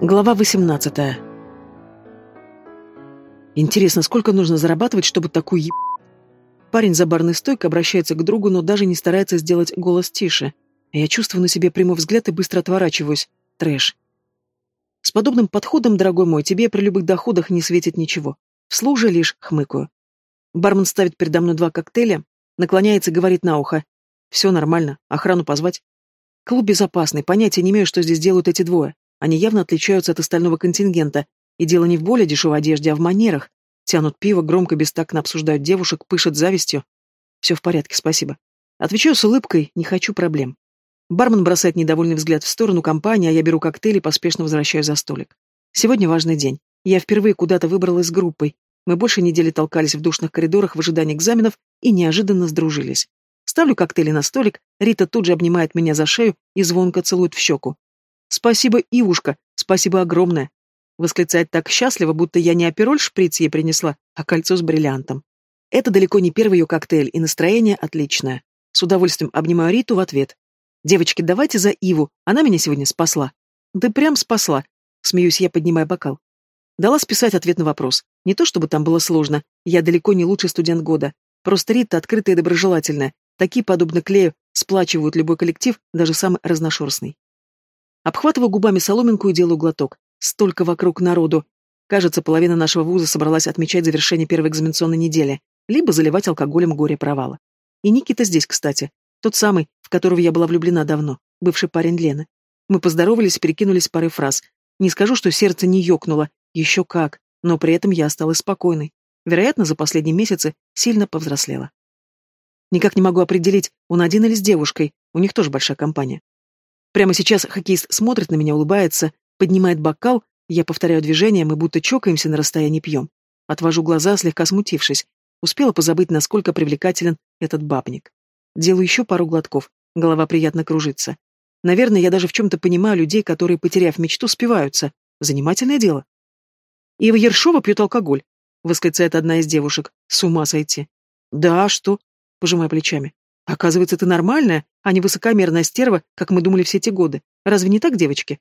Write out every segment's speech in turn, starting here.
Глава 18. Интересно, сколько нужно зарабатывать, чтобы такую еб... Парень за барной стойкой обращается к другу, но даже не старается сделать голос тише. Я чувствую на себе прямой взгляд и быстро отворачиваюсь. Трэш. С подобным подходом, дорогой мой, тебе при любых доходах не светит ничего. Вслух же лишь хмыкаю. Бармен ставит передо мной два коктейля, наклоняется и говорит на ухо. Все нормально, охрану позвать. Клуб безопасный, понятия не имею, что здесь делают эти двое. Они явно отличаются от остального контингента, и дело не в более дешевой одежде, а в манерах. Тянут пиво, громко бестактно обсуждают девушек, пышут завистью. Все в порядке, спасибо. Отвечаю с улыбкой, не хочу проблем. Бармен бросает недовольный взгляд в сторону компании, а я беру коктейль и поспешно возвращаюсь за столик. Сегодня важный день. Я впервые куда-то выбралась с группой. Мы больше недели толкались в душных коридорах в ожидании экзаменов и неожиданно сдружились. Ставлю коктейли на столик, Рита тут же обнимает меня за шею и звонко целует в щеку. «Спасибо, Ивушка, спасибо огромное!» Восклицает так счастливо, будто я не апероль шприц ей принесла, а кольцо с бриллиантом. Это далеко не первый ее коктейль, и настроение отличное. С удовольствием обнимаю Риту в ответ. «Девочки, давайте за Иву, она меня сегодня спасла». «Да прям спасла», — смеюсь я, поднимая бокал. Дала списать ответ на вопрос. Не то чтобы там было сложно, я далеко не лучший студент года. Просто Рита открытая и доброжелательная. Такие, подобно клею, сплачивают любой коллектив, даже самый разношерстный. Обхватываю губами соломинку и делаю глоток. Столько вокруг народу. Кажется, половина нашего вуза собралась отмечать завершение первой экзаменационной недели, либо заливать алкоголем горе провала. И Никита здесь, кстати. Тот самый, в которого я была влюблена давно, бывший парень Лены. Мы поздоровались перекинулись парой фраз. Не скажу, что сердце не ёкнуло, еще как, но при этом я осталась спокойной. Вероятно, за последние месяцы сильно повзрослела. Никак не могу определить, он один или с девушкой, у них тоже большая компания. Прямо сейчас хоккеист смотрит на меня, улыбается, поднимает бокал, я повторяю движение, мы будто чокаемся на расстоянии пьем. Отвожу глаза, слегка смутившись. Успела позабыть, насколько привлекателен этот бабник. Делаю еще пару глотков, голова приятно кружится. Наверное, я даже в чем-то понимаю людей, которые, потеряв мечту, спиваются. Занимательное дело. Ива Ершова пьет алкоголь, восклицает одна из девушек. С ума сойти. Да, а что? Пожимаю плечами. Оказывается, ты нормальная, а не высокомерная стерва, как мы думали все эти годы. Разве не так, девочки?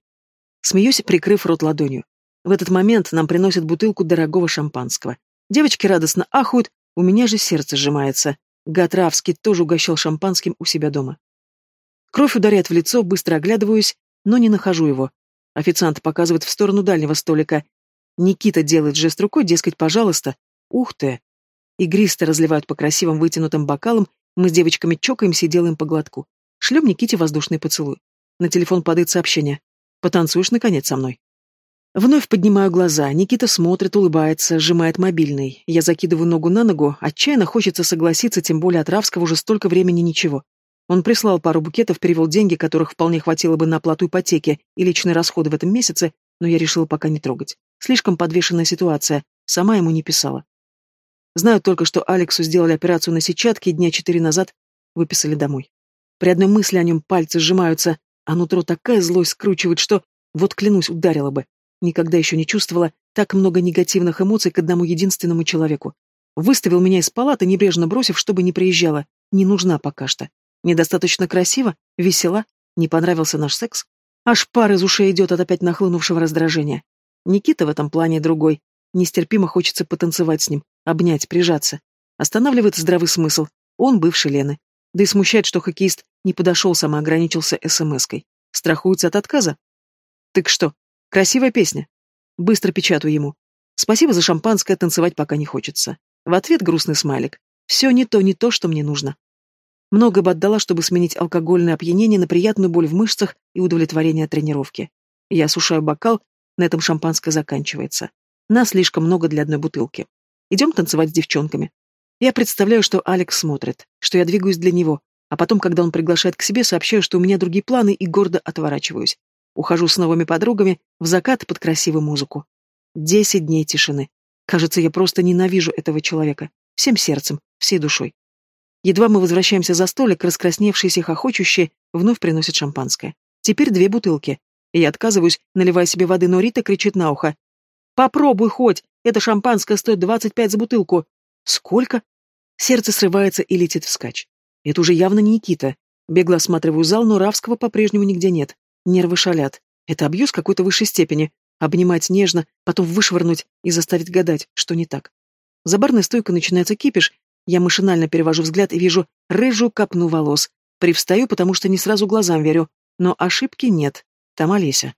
Смеюсь, прикрыв рот ладонью. В этот момент нам приносят бутылку дорогого шампанского. Девочки радостно ахают, у меня же сердце сжимается. Гатравский тоже угощал шампанским у себя дома. Кровь ударяет в лицо, быстро оглядываюсь, но не нахожу его. Официант показывает в сторону дальнего столика. Никита делает жест рукой, дескать, пожалуйста. Ух ты! Игристо разливают по красивым вытянутым бокалам мы с девочками чокаемся и делаем по глотку. Шлем Никите воздушный поцелуй. На телефон падает сообщение. «Потанцуешь, наконец, со мной?» Вновь поднимаю глаза. Никита смотрит, улыбается, сжимает мобильный. Я закидываю ногу на ногу. Отчаянно хочется согласиться, тем более от Равского уже столько времени ничего. Он прислал пару букетов, перевел деньги, которых вполне хватило бы на оплату ипотеки и личные расходы в этом месяце, но я решила пока не трогать. Слишком подвешенная ситуация. Сама ему не писала. Знаю только, что Алексу сделали операцию на сетчатке и дня четыре назад выписали домой. При одной мысли о нем пальцы сжимаются, а нутро такая злость скручивает, что, вот клянусь, ударила бы. Никогда еще не чувствовала так много негативных эмоций к одному единственному человеку. Выставил меня из палаты, небрежно бросив, чтобы не приезжала. Не нужна пока что. Недостаточно красиво, весела, не понравился наш секс. Аж пар из ушей идет от опять нахлынувшего раздражения. Никита в этом плане другой. Нестерпимо хочется потанцевать с ним, обнять, прижаться. Останавливает здравый смысл. Он бывший Лены. Да и смущает, что хоккеист не подошел, самоограничился смс-кой. Страхуется от отказа? Так что, красивая песня? Быстро печатаю ему. Спасибо за шампанское, танцевать пока не хочется. В ответ грустный смайлик. Все не то, не то, что мне нужно. Много бы отдала, чтобы сменить алкогольное опьянение на приятную боль в мышцах и удовлетворение от тренировки. Я осушаю бокал, на этом шампанское заканчивается. Нас слишком много для одной бутылки. Идем танцевать с девчонками. Я представляю, что Алекс смотрит, что я двигаюсь для него, а потом, когда он приглашает к себе, сообщаю, что у меня другие планы и гордо отворачиваюсь. Ухожу с новыми подругами в закат под красивую музыку. Десять дней тишины. Кажется, я просто ненавижу этого человека. Всем сердцем, всей душой. Едва мы возвращаемся за столик, раскрасневшиеся хохочущие вновь приносят шампанское. Теперь две бутылки. Я отказываюсь, наливая себе воды, но Рита кричит на ухо. Попробуй хоть. Это шампанское стоит двадцать пять за бутылку. Сколько? Сердце срывается и летит вскачь. Это уже явно не Никита. Бегло осматриваю зал, но Равского по-прежнему нигде нет. Нервы шалят. Это абьюз какой-то высшей степени. Обнимать нежно, потом вышвырнуть и заставить гадать, что не так. За барной стойкой начинается кипиш, я машинально перевожу взгляд и вижу рыжую копну волос. Привстаю, потому что не сразу глазам верю, но ошибки нет. Там Олеся.